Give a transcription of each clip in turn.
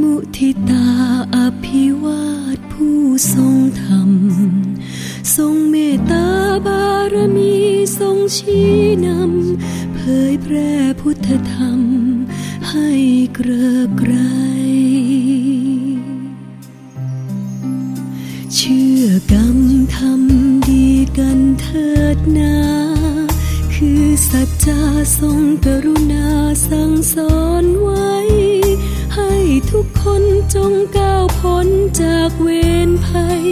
มุทิตาอภิวาทผู้ทรงธรรม ทรงเมตตาบารมีทรงชี้นำ เผยแพร่พุทธธรรม ให้เกริกไกรเชื่อกรรมทำดีกันเถิดนา คือสัจจาทรงกรุณา ทุกคนจงก้าวพ้นจากเวรภัย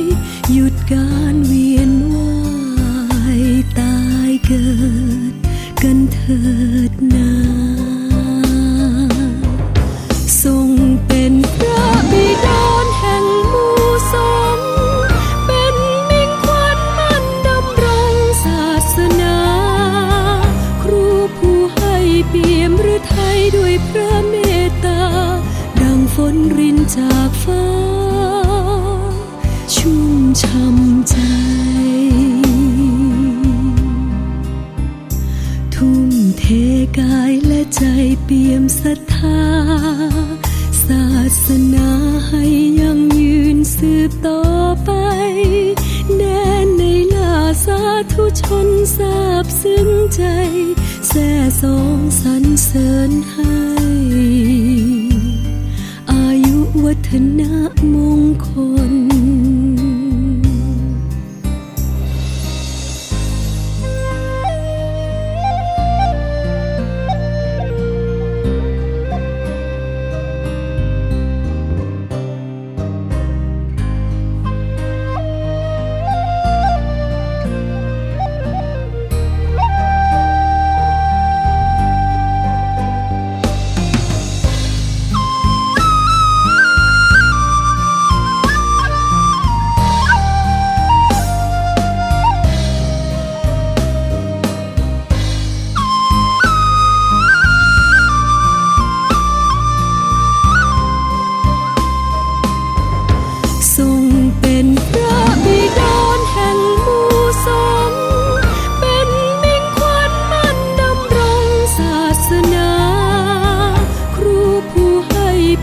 หยุดการเวียนว่ายตายเกิด กันเถิดนาทรงเป็นพระบิดาแห่งมูสงเป็นมิ่งขวัญมันดำรงศาสนา ครูผู้ให้เปี่ยมฤทัยด้วยพระเมต จากฟ้า ชุ่มช่ำใจ ทุ่มเทกายและใจเปี่ยมศรัทธา ศาสนาให้ยังยืนสืบต่อไปแดนในลาสาธุชนทราบซึ้งใจแส่สองสรรเสริญให้ ฒนะมงคล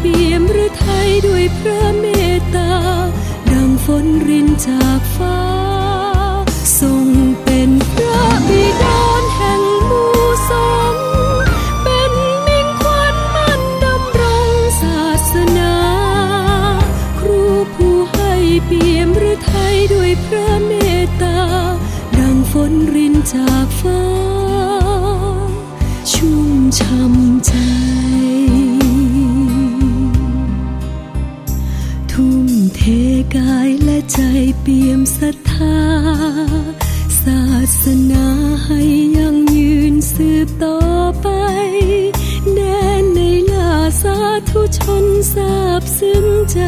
ปี่ยมฤทัยด้วยพระเมตตา ดังฝนรินจากฟ้า ทรงเป็นพระบิดาแห่งมูสงเป็นมิ่งขวัญมั่นดำรงศาสนา ครูผู้ให้เปี่ยมฤทัยด้วยพระเมตตา ดังฝนรินจากฟ้า ชุ่มช่ำใจ ใจเปี่ยมศรัทธา ศาสนาให้ยังยืนสืบต่อไป แดนในลาสาธุชนทราบซึ้งใจ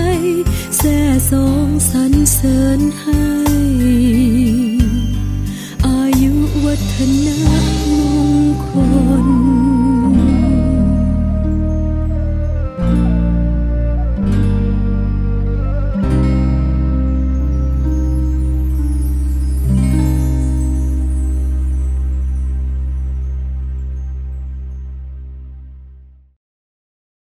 แส่สองสรรเสริญให้